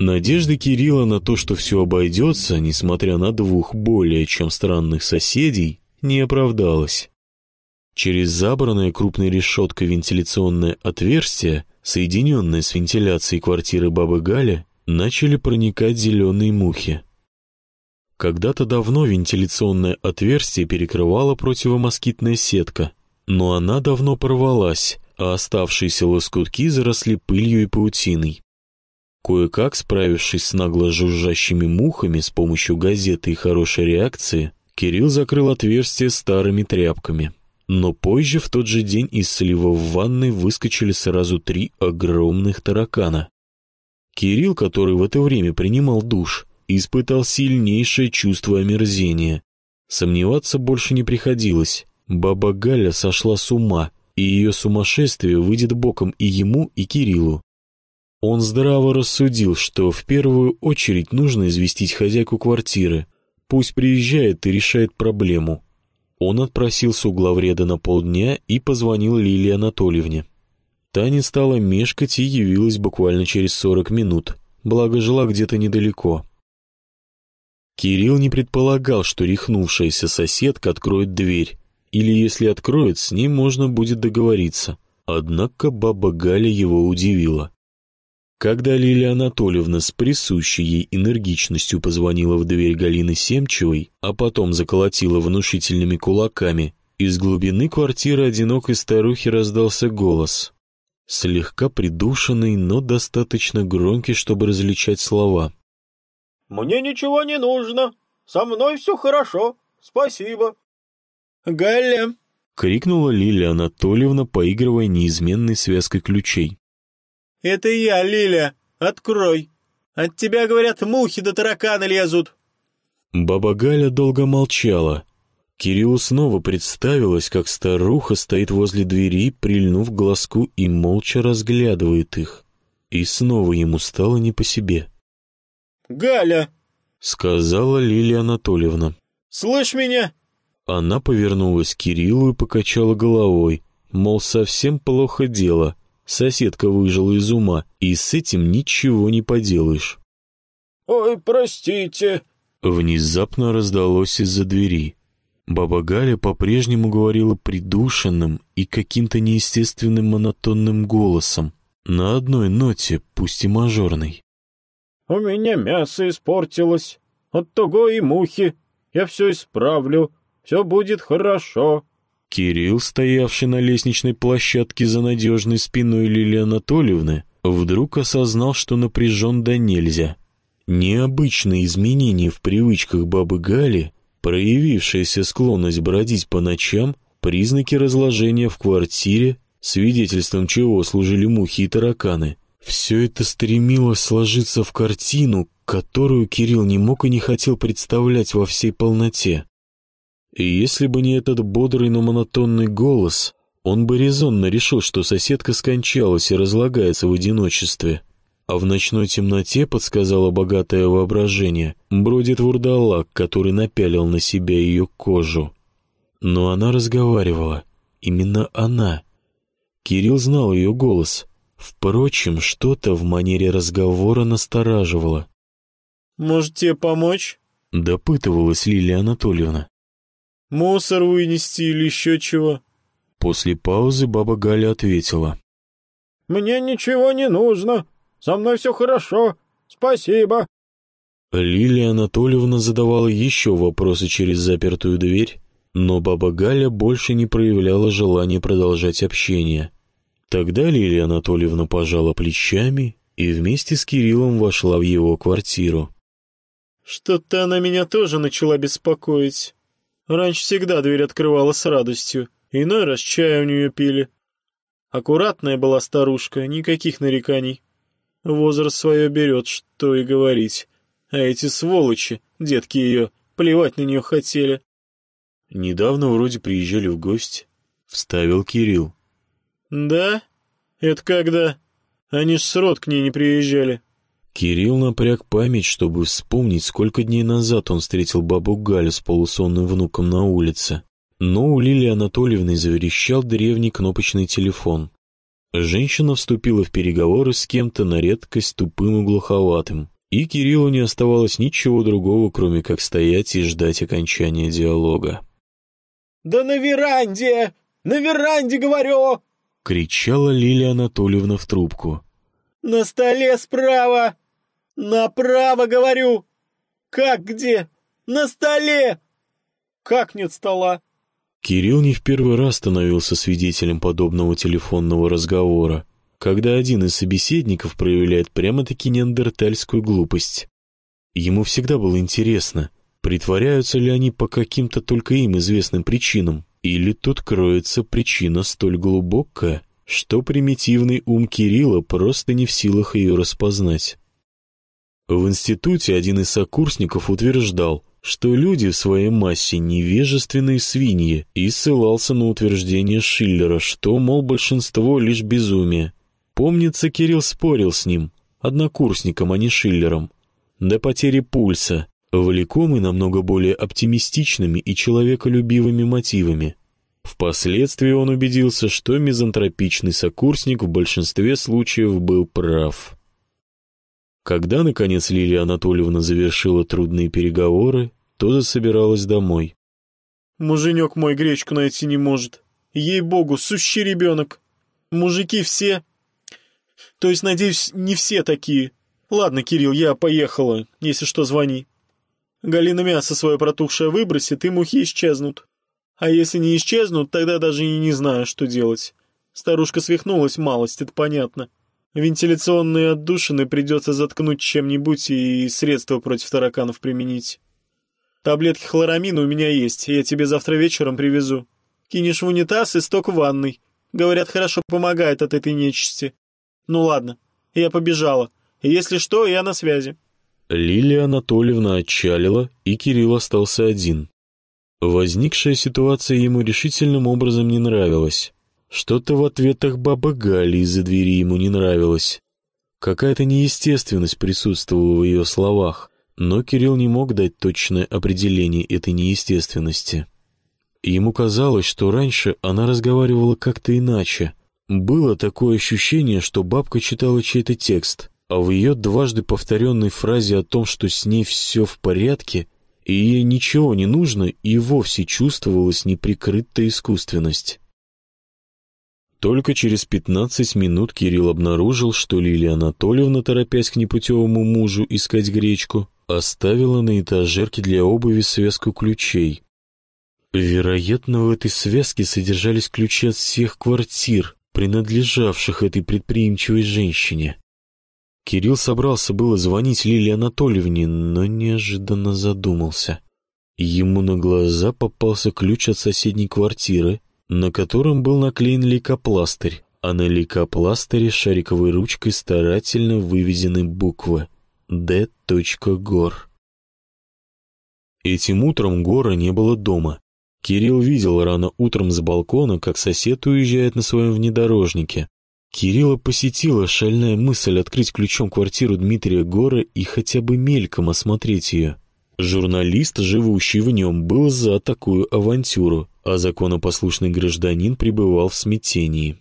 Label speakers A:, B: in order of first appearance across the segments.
A: Надежды Кирилла на то, что все обойдется, несмотря на двух более чем странных соседей, не оправдалась. Через забранное крупной решеткой вентиляционное отверстие, соединенное с вентиляцией квартиры бабы Гали, начали проникать зеленые мухи. Когда-то давно вентиляционное отверстие перекрывала противомоскитная сетка, но она давно порвалась, а оставшиеся лоскутки заросли пылью и паутиной. Кое-как, справившись с нагло жужжащими мухами с помощью газеты и хорошей реакции, Кирилл закрыл отверстие старыми тряпками. Но позже, в тот же день, из слива в ванной выскочили сразу три огромных таракана. Кирилл, который в это время принимал душ, испытал сильнейшее чувство омерзения. Сомневаться больше не приходилось. Баба Галя сошла с ума, и ее сумасшествие выйдет боком и ему, и Кириллу. Он здраво рассудил, что в первую очередь нужно известить хозяйку квартиры. Пусть приезжает и решает проблему. Он отпросился у главреда на полдня и позвонил Лилии Анатольевне. Таня стала мешкать и явилась буквально через сорок минут, благо жила где-то недалеко. Кирилл не предполагал, что рехнувшаяся соседка откроет дверь, или если откроет, с ней можно будет договориться. Однако баба Галя его удивила. Когда Лилия Анатольевна с присущей ей энергичностью позвонила в дверь Галины Семчевой, а потом заколотила внушительными кулаками, из глубины квартиры одинокой старухи раздался голос. Слегка придушенный, но достаточно громкий, чтобы различать слова.
B: «Мне ничего не нужно. Со мной все хорошо. Спасибо».
C: «Галя!»
A: — крикнула Лилия Анатольевна, поигрывая неизменной связкой ключей.
C: «Это я, Лиля! Открой! От тебя, говорят, мухи да тараканы лезут!»
A: Баба Галя долго молчала. Кириллу снова представилось, как старуха стоит возле двери, прильнув к глазку и молча разглядывает их. И снова ему стало не по себе.
C: «Галя!»
A: — сказала Лилия Анатольевна.
C: «Слышь меня?»
A: Она повернулась к Кириллу и покачала головой, мол, совсем плохо дело. Соседка выжила из ума, и с этим ничего не поделаешь.
B: «Ой, простите!»
A: Внезапно раздалось из-за двери. Баба Галя по-прежнему говорила придушенным и каким-то неестественным монотонным голосом, на одной ноте, пусть и мажорной.
B: «У меня мясо испортилось, от того и мухи. Я все исправлю, все будет хорошо».
A: Кирилл, стоявший на лестничной площадке за надежной спиной Лилии Анатольевны, вдруг осознал, что напряжен да нельзя. Необычные изменения в привычках бабы Гали, проявившаяся склонность бродить по ночам, признаки разложения в квартире, свидетельством чего служили мухи и тараканы. Все это стремилось сложиться в картину, которую Кирилл не мог и не хотел представлять во всей полноте. И если бы не этот бодрый, но монотонный голос, он бы резонно решил, что соседка скончалась и разлагается в одиночестве. А в ночной темноте, подсказало богатое воображение, бродит вурдалак, который напялил на себя ее кожу. Но она разговаривала. Именно она. Кирилл знал ее голос. Впрочем, что-то в манере разговора настораживало.
C: «Может, тебе помочь?»
A: — допытывалась Лилия Анатольевна.
C: Мусор вынести или еще чего?»
A: После паузы баба Галя ответила.
B: «Мне ничего не нужно. Со мной все хорошо. Спасибо».
A: Лилия Анатольевна задавала еще вопросы через запертую дверь, но баба Галя больше не проявляла желания продолжать общение. Тогда Лилия Анатольевна пожала плечами и вместе с Кириллом вошла в его квартиру.
C: «Что-то она меня тоже начала беспокоить», Раньше всегда дверь открывала с радостью, иной раз чай у нее пили. Аккуратная была старушка, никаких нареканий. Возраст свое берет, что и говорить. А эти сволочи, детки ее, плевать на нее хотели.
A: Недавно вроде приезжали в гости. Вставил Кирилл.
C: Да? Это когда? Они ж с рот к ней не приезжали.
A: Кирилл напряг память, чтобы вспомнить, сколько дней назад он встретил бабу Галю с полусонным внуком на улице. Но у Лилии Анатольевны заверещал древний кнопочный телефон. Женщина вступила в переговоры с кем-то на редкость тупым и глуховатым, и Кириллу не оставалось ничего другого, кроме как стоять и ждать окончания диалога.
C: «Да на веранде! На веранде, говорю!»
A: — кричала Лилия Анатольевна в трубку.
C: «На столе справа! Направо, говорю! Как где? На столе! Как нет стола?»
A: Кирилл не в первый раз становился свидетелем подобного телефонного разговора, когда один из собеседников проявляет прямо-таки неандертальскую глупость. Ему всегда было интересно, притворяются ли они по каким-то только им известным причинам, или тут кроется причина столь глубокая, что примитивный ум Кирилла просто не в силах ее распознать. В институте один из сокурсников утверждал, что люди в своей массе невежественные свиньи, и ссылался на утверждение Шиллера, что, мол, большинство лишь безумие. Помнится, Кирилл спорил с ним, однокурсником, а не Шиллером, до потери пульса, влекомый намного более оптимистичными и человеколюбивыми мотивами. Впоследствии он убедился, что мизантропичный сокурсник в большинстве случаев был прав. Когда, наконец, Лилия Анатольевна завершила трудные переговоры, то засобиралась домой.
C: «Муженек мой гречку найти не может. Ей-богу, сущий ребенок. Мужики все... То есть, надеюсь, не все такие. Ладно, Кирилл, я поехала. Если что, звони. Галина мясо свое протухшее выбросит, и мухи исчезнут. А если не исчезнут, тогда даже и не знаю, что делать. Старушка свихнулась малость, это понятно. Вентиляционные отдушины придется заткнуть чем-нибудь и средства против тараканов применить. Таблетки хлорамина у меня есть, я тебе завтра вечером привезу. Кинешь в унитаз и сток в ванной. Говорят, хорошо помогает от этой нечисти. Ну ладно, я побежала. Если что, я на связи.
A: Лилия Анатольевна отчалила, и Кирилл остался один. Возникшая ситуация ему решительным образом не нравилась. Что-то в ответах бабы Гали из-за двери ему не нравилось. Какая-то неестественность присутствовала в ее словах, но Кирилл не мог дать точное определение этой неестественности. Ему казалось, что раньше она разговаривала как-то иначе. Было такое ощущение, что бабка читала чей-то текст, а в ее дважды повторенной фразе о том, что с ней все в порядке, и ей ничего не нужно, и вовсе чувствовалась неприкрытая искусственность. Только через пятнадцать минут Кирилл обнаружил, что Лилия Анатольевна, торопясь к непутевому мужу искать гречку, оставила на этажерке для обуви связку ключей. Вероятно, в этой связке содержались ключи от всех квартир, принадлежавших этой предприимчивой женщине. Кирилл собрался было звонить Лилии Анатольевне, но неожиданно задумался. Ему на глаза попался ключ от соседней квартиры, на котором был наклеен лейкопластырь, а на лейкопластыре шариковой ручкой старательно вывезены буквы «Д. Гор». Этим утром Гора не было дома. Кирилл видел рано утром с балкона, как сосед уезжает на своем внедорожнике. Кирилла посетила шальная мысль открыть ключом квартиру Дмитрия Гора и хотя бы мельком осмотреть ее. Журналист, живущий в нем, был за такую авантюру, а законопослушный гражданин пребывал в смятении.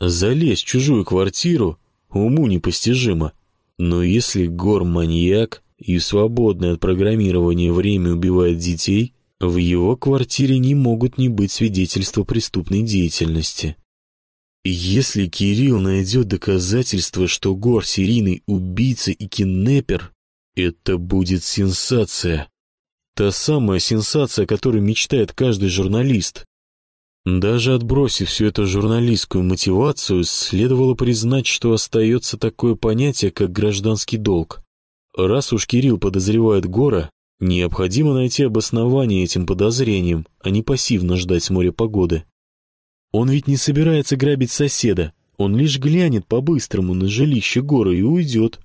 A: Залезть в чужую квартиру уму непостижимо. Но если гор маньяк и свободное от программирования время убивает детей, в его квартире не могут не быть свидетельства преступной деятельности. Если Кирилл найдет доказательства, что Гор серийный убийца и киннепер, это будет сенсация. Та самая сенсация, о которой мечтает каждый журналист. Даже отбросив всю эту журналистскую мотивацию, следовало признать, что остается такое понятие, как гражданский долг. Раз уж Кирилл подозревает Гора, необходимо найти обоснование этим подозрениям, а не пассивно ждать моря погоды. Он ведь не собирается грабить соседа, он лишь глянет по-быстрому на жилище Гора и уйдет.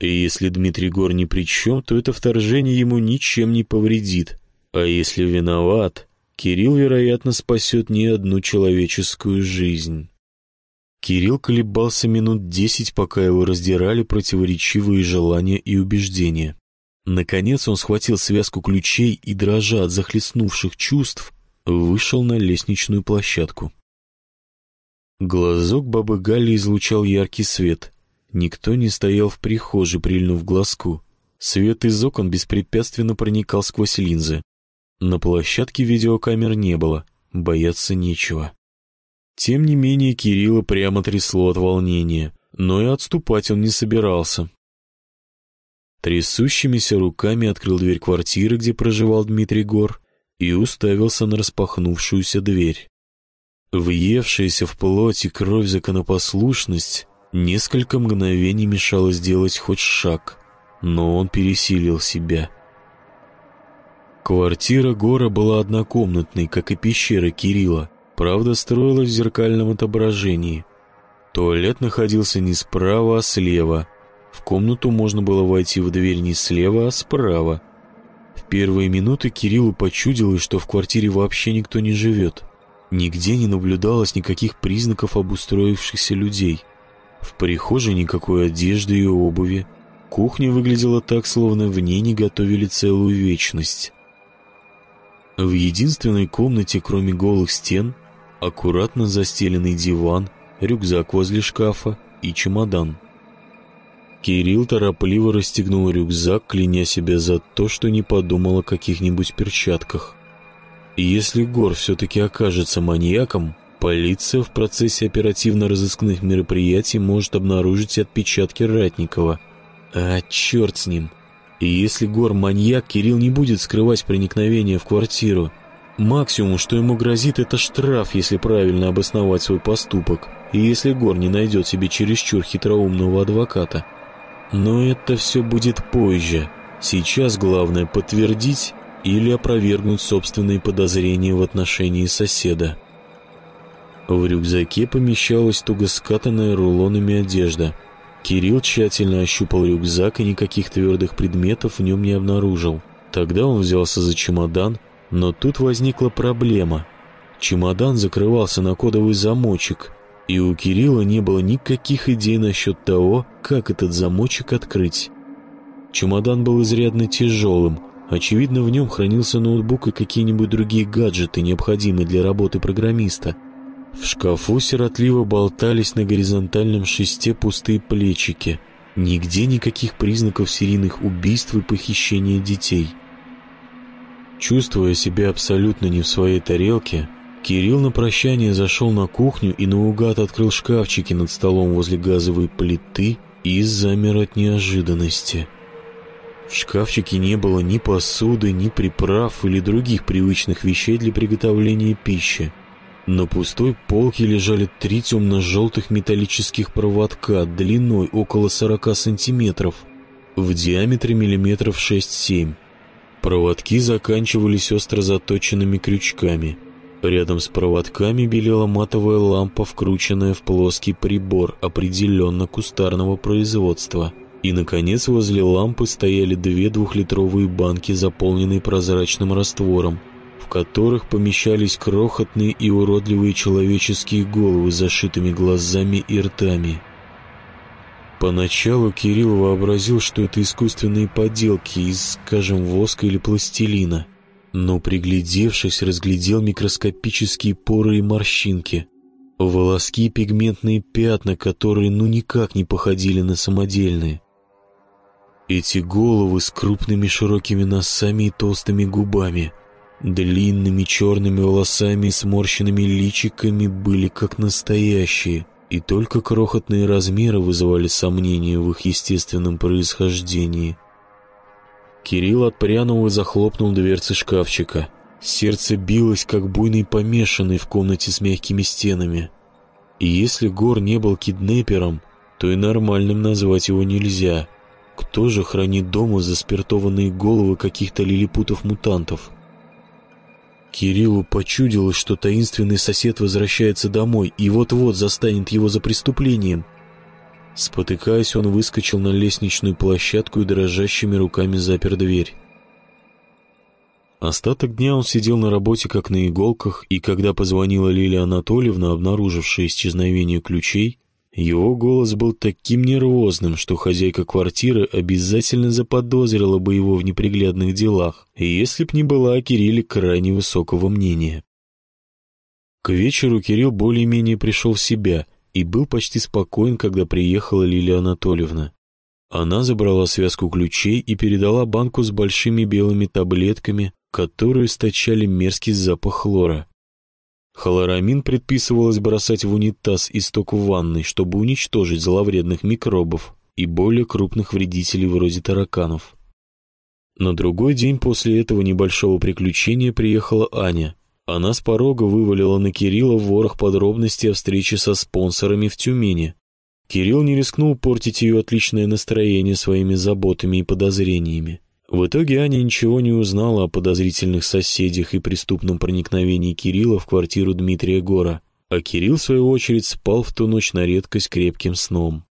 A: И если Дмитрий Гор ни при чем, то это вторжение ему ничем не повредит. А если виноват, Кирилл, вероятно, спасет не одну человеческую жизнь. Кирилл колебался минут десять, пока его раздирали противоречивые желания и убеждения. Наконец он схватил связку ключей и, дрожа от захлестнувших чувств, вышел на лестничную площадку. Глазок бабы Гали излучал яркий свет. Никто не стоял в прихожей, прильнув глазку. Свет из окон беспрепятственно проникал сквозь линзы. На площадке видеокамер не было, бояться нечего. Тем не менее Кирилла прямо трясло от волнения, но и отступать он не собирался. Трясущимися руками открыл дверь квартиры, где проживал Дмитрий Гор, и уставился на распахнувшуюся дверь. Въевшаяся в плоть и кровь законопослушность несколько мгновений мешала сделать хоть шаг, но он пересилил себя. Квартира Гора была однокомнатной, как и пещера Кирилла, правда строилась в зеркальном отображении. Туалет находился не справа, а слева. В комнату можно было войти в дверь не слева, а справа. Первые минуты Кириллу почудилось, что в квартире вообще никто не живет. Нигде не наблюдалось никаких признаков обустроившихся людей. В прихожей никакой одежды и обуви. Кухня выглядела так, словно в ней не готовили целую вечность. В единственной комнате, кроме голых стен, аккуратно застеленный диван, рюкзак возле шкафа и чемодан. Кирилл торопливо расстегнул рюкзак, кляня себя за то, что не подумал о каких-нибудь перчатках. И если Гор все-таки окажется маньяком, полиция в процессе оперативно-розыскных мероприятий может обнаружить отпечатки Ратникова. А черт с ним. И если Гор маньяк, Кирилл не будет скрывать проникновение в квартиру. Максимум, что ему грозит, это штраф, если правильно обосновать свой поступок, и если Гор не найдет себе чересчур хитроумного адвоката. Но это все будет позже. Сейчас главное подтвердить или опровергнуть собственные подозрения в отношении соседа. В рюкзаке помещалась туго скатанная рулонами одежда. Кирилл тщательно ощупал рюкзак и никаких твердых предметов в нем не обнаружил. Тогда он взялся за чемодан, но тут возникла проблема. Чемодан закрывался на кодовый замочек, и у Кирилла не было никаких идей насчет того, как этот замочек открыть. Чемодан был изрядно тяжелым, Очевидно, в нем хранился ноутбук и какие-нибудь другие гаджеты, необходимые для работы программиста. В шкафу сиротливо болтались на горизонтальном шесте пустые плечики. Нигде никаких признаков серийных убийств и похищения детей. Чувствуя себя абсолютно не в своей тарелке, Кирилл на прощание зашел на кухню и наугад открыл шкафчики над столом возле газовой плиты и замер от неожиданности – в шкафчике не было ни посуды, ни приправ или других привычных вещей для приготовления пищи. На пустой полке лежали три темно-желтых металлических проводка длиной около 40 сантиметров, в диаметре миллиметров 6-7. Проводки заканчивались остро заточенными крючками. Рядом с проводками белела матовая лампа, вкрученная в плоский прибор определенно кустарного производства – и, наконец, возле лампы стояли две двухлитровые банки, заполненные прозрачным раствором, в которых помещались крохотные и уродливые человеческие головы с зашитыми глазами и ртами. Поначалу Кирилл вообразил, что это искусственные поделки из, скажем, воска или пластилина, но, приглядевшись, разглядел микроскопические поры и морщинки, волоски пигментные пятна, которые ну никак не походили на самодельные. Эти головы с крупными широкими носами и толстыми губами, длинными черными волосами и сморщенными личиками были как настоящие, и только крохотные размеры вызывали сомнения в их естественном происхождении. Кирилл отпрянул и захлопнул дверцы шкафчика. Сердце билось, как буйный помешанный в комнате с мягкими стенами. И если Гор не был киднепером, то и нормальным назвать его нельзя — кто же хранит дома заспиртованные головы каких-то лилипутов-мутантов? Кириллу почудилось, что таинственный сосед возвращается домой и вот-вот застанет его за преступлением. Спотыкаясь, он выскочил на лестничную площадку и дрожащими руками запер дверь. Остаток дня он сидел на работе как на иголках, и когда позвонила Лилия Анатольевна, обнаружившая исчезновение ключей, его голос был таким нервозным, что хозяйка квартиры обязательно заподозрила бы его в неприглядных делах, если б не была о Кирилле крайне высокого мнения. К вечеру Кирилл более-менее пришел в себя и был почти спокоен, когда приехала Лилия Анатольевна. Она забрала связку ключей и передала банку с большими белыми таблетками, которые источали мерзкий запах хлора. Хлорамин предписывалось бросать в унитаз и сток в ванной, чтобы уничтожить зловредных микробов и более крупных вредителей вроде тараканов. На другой день после этого небольшого приключения приехала Аня. Она с порога вывалила на Кирилла ворох подробностей о встрече со спонсорами в Тюмени. Кирилл не рискнул портить ее отличное настроение своими заботами и подозрениями. В итоге Аня ничего не узнала о подозрительных соседях и преступном проникновении Кирилла в квартиру Дмитрия Гора, а Кирилл, в свою очередь, спал в ту ночь на редкость крепким сном.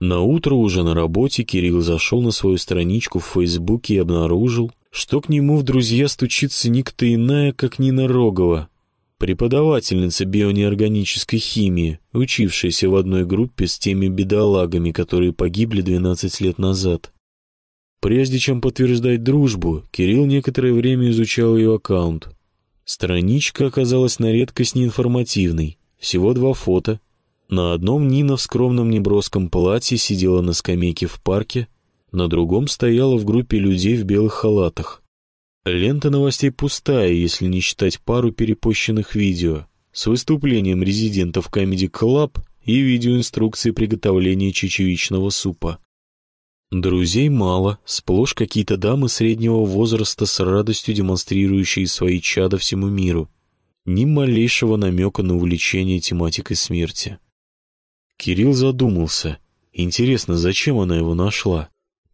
A: На утро уже на работе Кирилл зашел на свою страничку в Фейсбуке и обнаружил, что к нему в друзья стучится никто иная, как Нина Рогова, преподавательница бионеорганической химии, учившаяся в одной группе с теми бедолагами, которые погибли 12 лет назад. Прежде чем подтверждать дружбу, Кирилл некоторое время изучал ее аккаунт. Страничка оказалась на редкость неинформативной, всего два фото. На одном Нина в скромном неброском платье сидела на скамейке в парке, на другом стояла в группе людей в белых халатах. Лента новостей пустая, если не считать пару перепощенных видео с выступлением резидентов Comedy Club и видеоинструкции приготовления чечевичного супа. Друзей мало, сплошь какие-то дамы среднего возраста с радостью демонстрирующие свои чада всему миру. Ни малейшего намека на увлечение тематикой смерти. Кирилл задумался. Интересно, зачем она его нашла?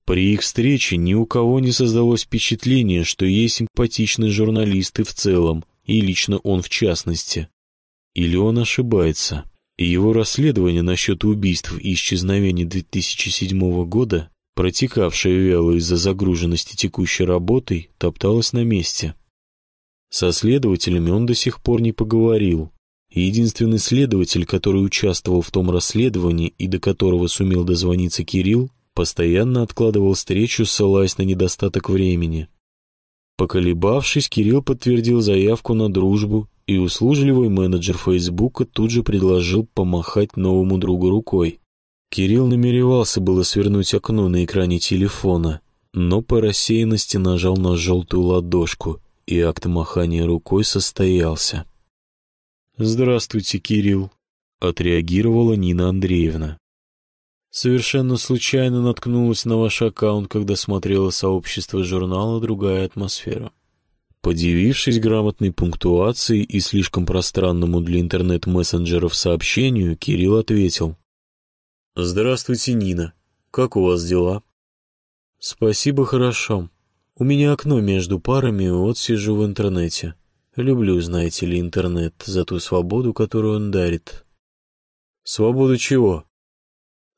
A: При их встрече ни у кого не создалось впечатление, что ей симпатичны журналисты в целом, и лично он в частности. Или он ошибается, и его расследование насчет убийств и исчезновений 2007 года протекавшая вяло из-за загруженности текущей работой, топталась на месте. Со следователями он до сих пор не поговорил. Единственный следователь, который участвовал в том расследовании и до которого сумел дозвониться Кирилл, постоянно откладывал встречу, ссылаясь на недостаток времени. Поколебавшись, Кирилл подтвердил заявку на дружбу, и услужливый менеджер Фейсбука тут же предложил помахать новому другу рукой. Кирилл намеревался было свернуть окно на экране телефона, но по рассеянности нажал на желтую ладошку, и акт махания рукой состоялся.
C: «Здравствуйте, Кирилл», — отреагировала Нина Андреевна. «Совершенно случайно наткнулась на ваш аккаунт, когда смотрела сообщество журнала «Другая атмосфера».
A: Подивившись грамотной пунктуации и слишком пространному для интернет-мессенджеров сообщению, Кирилл ответил.
C: «Здравствуйте, Нина. Как у вас дела?» «Спасибо, хорошо. У меня окно между парами, вот сижу в интернете. Люблю, знаете ли, интернет за ту свободу, которую он дарит».
B: «Свободу чего?»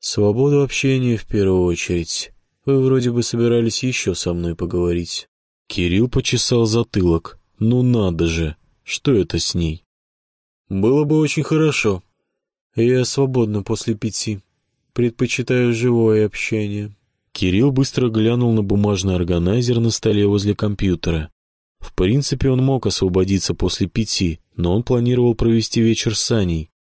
C: «Свободу общения в первую очередь. Вы вроде бы собирались еще со мной поговорить».
A: Кирилл почесал затылок. «Ну надо же! Что это с ней?»
B: «Было бы очень хорошо».
C: «Я свободна после пяти». Предпочитаю живое общение.
A: Кирилл быстро глянул на бумажный органайзер на столе возле компьютера. В принципе, он мог освободиться после пяти, но он планировал провести вечер с Аней.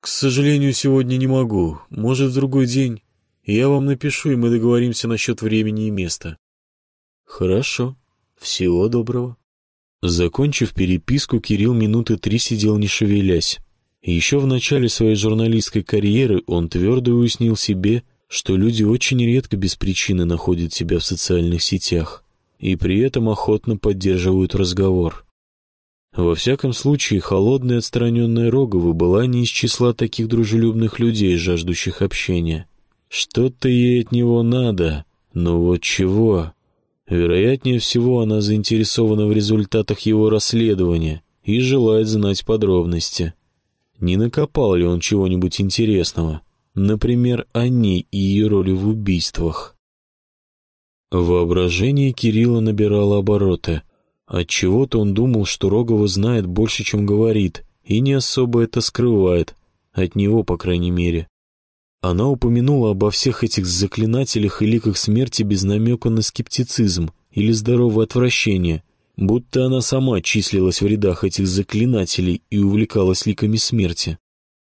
B: «К сожалению, сегодня не могу. Может, в другой день. Я вам напишу, и мы договоримся насчет времени и места».
C: «Хорошо. Всего доброго».
A: Закончив переписку, Кирилл минуты три сидел не шевелясь. Еще в начале своей журналистской карьеры он твердо уяснил себе, что люди очень редко без причины находят себя в социальных сетях и при этом охотно поддерживают разговор. Во всяком случае, холодная отстраненная Рогова была не из числа таких дружелюбных людей, жаждущих общения. Что-то ей от него надо, но вот чего? Вероятнее всего, она заинтересована в результатах его расследования и желает знать подробности не накопал ли он чего-нибудь интересного, например, о ней и ее роли в убийствах. Воображение Кирилла набирало обороты. Отчего-то он думал, что Рогова знает больше, чем говорит, и не особо это скрывает, от него, по крайней мере. Она упомянула обо всех этих заклинателях и ликах смерти без намека на скептицизм или здоровое отвращение, будто она сама числилась в рядах этих заклинателей и увлекалась ликами смерти.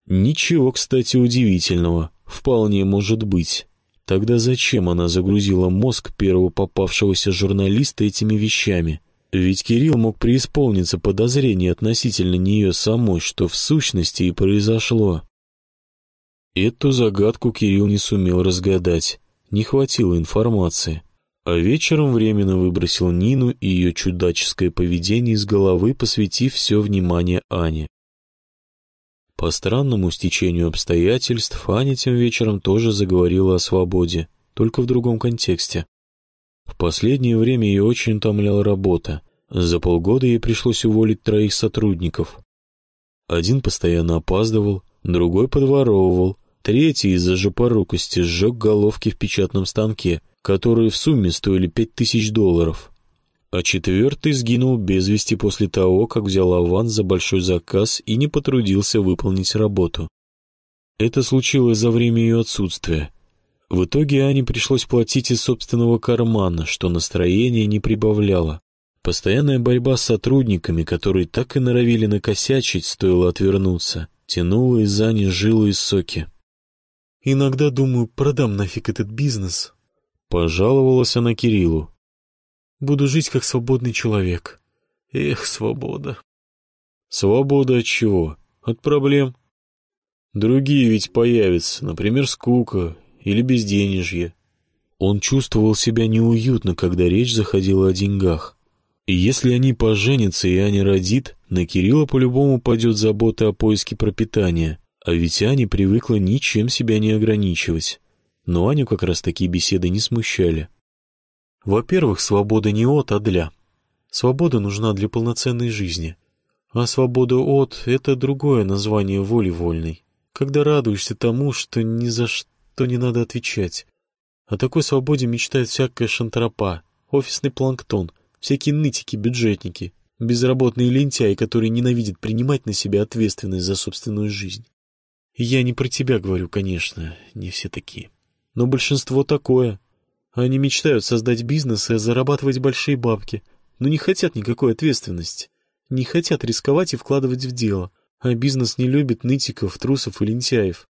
A: Ничего, кстати, удивительного, вполне может быть. Тогда зачем она загрузила мозг первого попавшегося журналиста этими вещами? Ведь Кирилл мог преисполниться подозрений относительно нее самой, что в сущности и произошло. Эту загадку Кирилл не сумел разгадать, не хватило информации. А вечером временно выбросил Нину и ее чудаческое поведение из головы, посвятив все внимание Ане. По странному стечению обстоятельств Аня тем вечером тоже заговорила о свободе, только в другом контексте. В последнее время ее очень утомляла работа. За полгода ей пришлось уволить троих сотрудников. Один постоянно опаздывал, другой подворовывал, третий из-за жопорукости сжег головки в печатном станке, которые в сумме стоили пять тысяч долларов а четвертый сгинул без вести после того, как взял аванс за большой заказ и не потрудился выполнить работу. Это случилось за время ее отсутствия. В итоге Ане пришлось платить из собственного кармана, что настроение не прибавляло. Постоянная борьба с сотрудниками, которые так и норовили накосячить, стоило отвернуться, тянула из Ани жилы и соки.
C: «Иногда думаю, продам нафиг этот бизнес», —
A: пожаловалась она Кириллу.
C: Буду жить как свободный человек. Эх, свобода.
A: Свобода от чего? От проблем. Другие ведь появятся, например, скука или безденежье. Он чувствовал себя неуютно, когда речь заходила о деньгах. И если они поженятся и Аня родит, на Кирилла по-любому пойдет забота о поиске пропитания, а ведь Аня привыкла ничем себя не ограничивать. Но Аню как раз такие беседы не смущали.
C: Во-первых, свобода не от, а для. Свобода нужна для полноценной жизни. А свобода от — это другое название воли вольной. Когда радуешься тому, что ни за что не надо отвечать. О такой свободе мечтает всякая шантропа, офисный планктон, всякие нытики-бюджетники, безработные лентяи, которые ненавидят принимать на себя ответственность за собственную жизнь. И я не про тебя говорю, конечно, не все такие. Но большинство такое — они мечтают создать бизнес и зарабатывать большие бабки, но не хотят никакой ответственности. Не хотят рисковать и вкладывать в дело. А бизнес не любит нытиков, трусов и лентяев.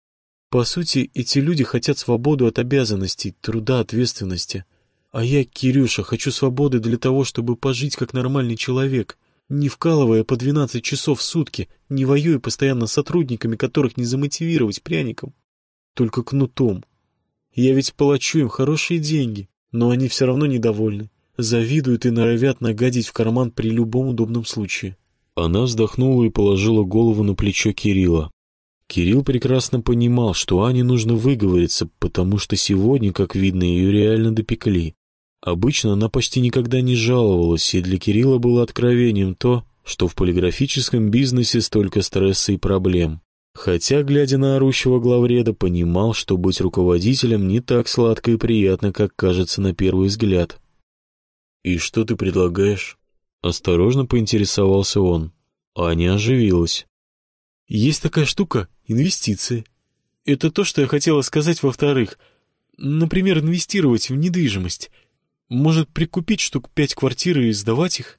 C: По сути, эти люди хотят свободу от обязанностей, труда, ответственности. А я, Кирюша, хочу свободы для того, чтобы пожить как нормальный человек, не вкалывая по 12 часов в сутки, не воюя постоянно с сотрудниками, которых не замотивировать пряником, только кнутом. Я ведь плачу им хорошие деньги, но они все равно недовольны. Завидуют и норовят нагадить в карман при любом удобном случае.
A: Она вздохнула и положила голову на плечо Кирилла. Кирилл прекрасно понимал, что Ане нужно выговориться, потому что сегодня, как видно, ее реально допекли. Обычно она почти никогда не жаловалась, и для Кирилла было откровением то, что в полиграфическом бизнесе столько стресса и проблем. Хотя, глядя на орущего главреда, понимал, что быть руководителем не так сладко и приятно, как кажется на первый взгляд. «И что ты предлагаешь?» Осторожно поинтересовался он. Аня оживилась.
C: «Есть такая штука — инвестиции. Это то, что я хотела сказать во-вторых. Например, инвестировать в недвижимость. Может, прикупить штук пять квартир и сдавать их?»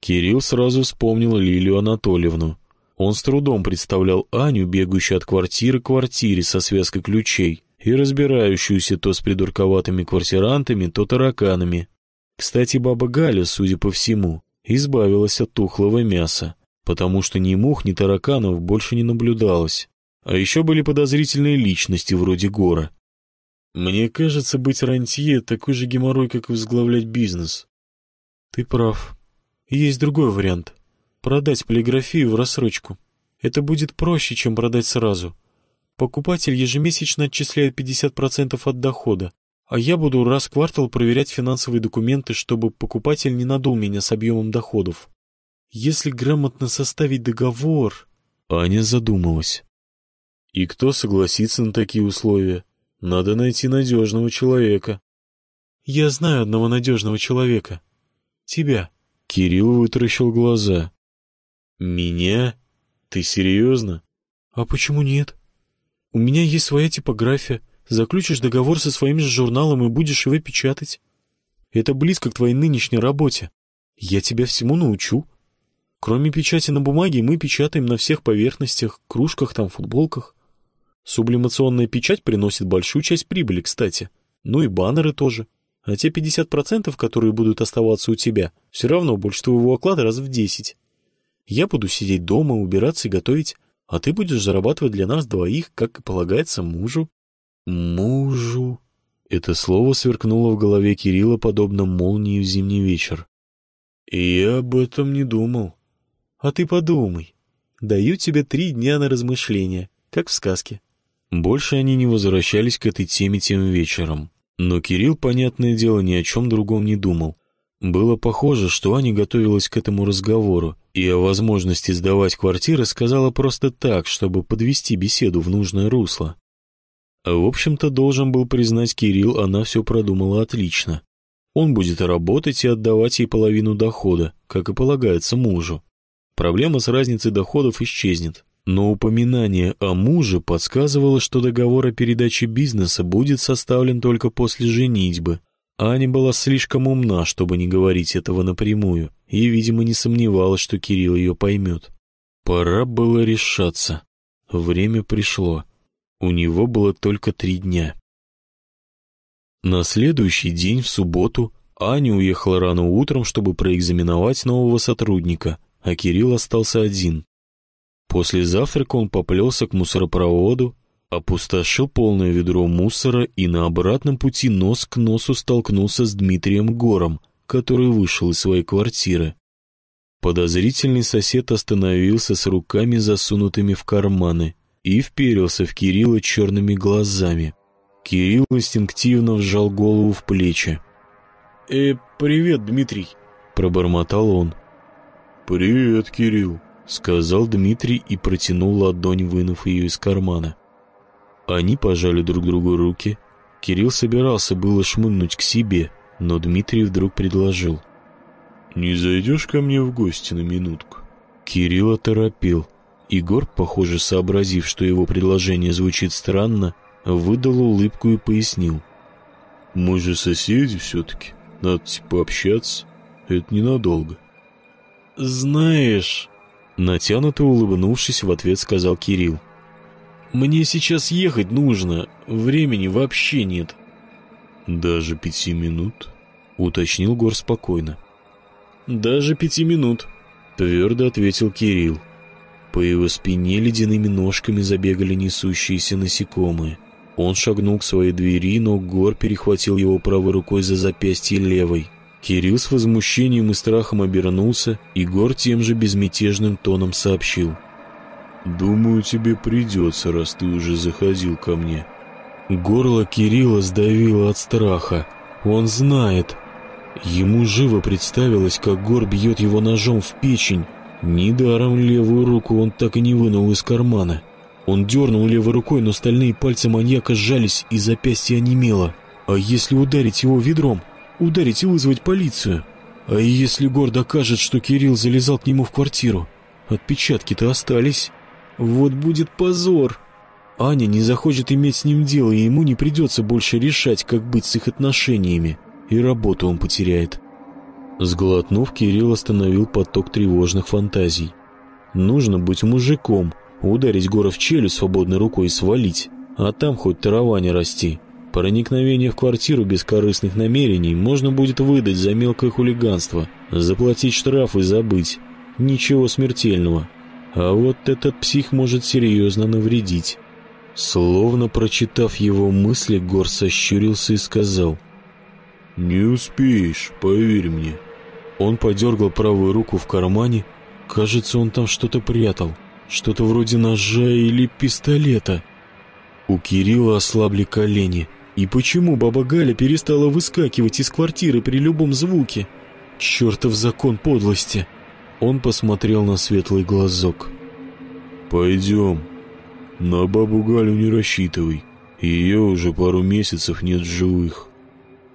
A: Кирилл сразу вспомнил Лилию Анатольевну. Он с трудом представлял Аню, бегающую от квартиры к квартире со связкой ключей и разбирающуюся то с придурковатыми квартирантами, то тараканами. Кстати, баба Галя, судя по всему, избавилась от тухлого мяса, потому что ни мух, ни тараканов больше не наблюдалось. А еще были подозрительные личности вроде Гора. Мне кажется, быть рантье такой же геморрой, как и возглавлять бизнес.
C: Ты прав. Есть другой вариант — продать полиграфию в рассрочку. Это будет проще, чем продать сразу. Покупатель ежемесячно отчисляет 50% от дохода, а я буду раз в квартал проверять финансовые документы, чтобы покупатель не надул меня с объемом доходов. Если грамотно составить договор...
A: Аня задумалась. И кто согласится на такие условия? Надо найти надежного человека.
C: Я знаю одного надежного человека. Тебя.
A: Кирилл вытаращил глаза. «Меня? Ты серьезно?»
C: «А почему нет? У меня есть своя типография. Заключишь договор со своим же журналом и будешь его печатать. Это близко к твоей нынешней работе. Я тебя всему научу. Кроме печати на бумаге, мы печатаем на всех поверхностях, кружках, там, футболках. Сублимационная печать приносит большую часть прибыли, кстати. Ну и баннеры тоже. А те 50%, которые будут оставаться у тебя, все равно больше твоего оклада раз в 10. Я буду сидеть дома, убираться и готовить, а ты будешь зарабатывать для нас двоих, как и полагается мужу.
A: Мужу. Это слово сверкнуло в голове Кирилла, подобно молнии в зимний вечер. И я об этом не думал.
C: А ты подумай. Даю тебе три дня на размышления, как в сказке.
A: Больше они не возвращались к этой теме тем вечером. Но Кирилл, понятное дело, ни о чем другом не думал. Было похоже, что Аня готовилась к этому разговору и о возможности сдавать квартиры сказала просто так, чтобы подвести беседу в нужное русло. В общем-то, должен был признать Кирилл, она все продумала отлично. Он будет работать и отдавать ей половину дохода, как и полагается мужу. Проблема с разницей доходов исчезнет. Но упоминание о муже подсказывало, что договор о передаче бизнеса будет составлен только после женитьбы. Аня была слишком умна, чтобы не говорить этого напрямую, и, видимо, не сомневалась, что Кирилл ее поймет. Пора было решаться. Время пришло. У него было только три дня. На следующий день, в субботу, Аня уехала рано утром, чтобы проэкзаменовать нового сотрудника, а Кирилл остался один. После завтрака он поплелся к мусоропроводу, опустошил полное ведро мусора и на обратном пути нос к носу столкнулся с Дмитрием Гором, который вышел из своей квартиры. Подозрительный сосед остановился с руками засунутыми в карманы и вперился в Кирилла черными глазами. Кирилл инстинктивно вжал голову в плечи.
C: «Э, привет, Дмитрий», — пробормотал он.
A: «Привет, Кирилл», сказал Дмитрий и протянул ладонь, вынув ее из кармана. Они пожали друг другу руки. Кирилл собирался было шмыгнуть к себе, но Дмитрий вдруг предложил. «Не зайдешь ко мне в гости на минутку?» Кирилл оторопел. Егор, похоже, сообразив, что его предложение звучит странно, выдал улыбку и пояснил. «Мы же соседи все-таки. Надо типа общаться. Это ненадолго».
C: «Знаешь...»
A: Натянуто улыбнувшись, в ответ сказал Кирилл.
C: «Мне сейчас ехать нужно, времени вообще нет».
A: «Даже пяти минут?» — уточнил Гор спокойно.
C: «Даже пяти минут», — твердо ответил Кирилл.
A: По его спине ледяными ножками забегали несущиеся насекомые. Он шагнул к своей двери, но Гор перехватил его правой рукой за запястье левой. Кирилл с возмущением и страхом обернулся, и Гор тем же безмятежным тоном сообщил. «Думаю, тебе придется, раз ты уже заходил ко мне». Горло Кирилла сдавило от страха. Он знает. Ему живо представилось, как Гор бьет его ножом в печень. Недаром левую руку он так и не вынул из кармана. Он дернул левой рукой, но стальные пальцы маньяка сжались, и запястье онемело. А если ударить его ведром? Ударить и вызвать полицию. А если Гор докажет, что Кирилл залезал к нему в квартиру? Отпечатки-то остались. Вот будет позор. Аня не захочет иметь с ним дело, и ему не придется больше решать, как быть с их отношениями. И работу он потеряет. Сглотнув, Кирилл остановил поток тревожных фантазий. Нужно быть мужиком, ударить Гора в челюсть свободной рукой и свалить, а там хоть трава не расти. Проникновение в квартиру без корыстных намерений можно будет выдать за мелкое хулиганство, заплатить штраф и забыть. Ничего смертельного. А вот этот псих может серьезно навредить. Словно прочитав его мысли, Гор сощурился и сказал. «Не успеешь, поверь мне». Он подергал правую руку в кармане. Кажется, он там что-то прятал. Что-то вроде ножа или пистолета. У Кирилла ослабли колени – и почему баба Галя перестала выскакивать из квартиры при любом звуке? Чертов закон подлости. Он посмотрел на светлый глазок. «Пойдем. На бабу Галю не рассчитывай. Ее уже пару месяцев нет в живых».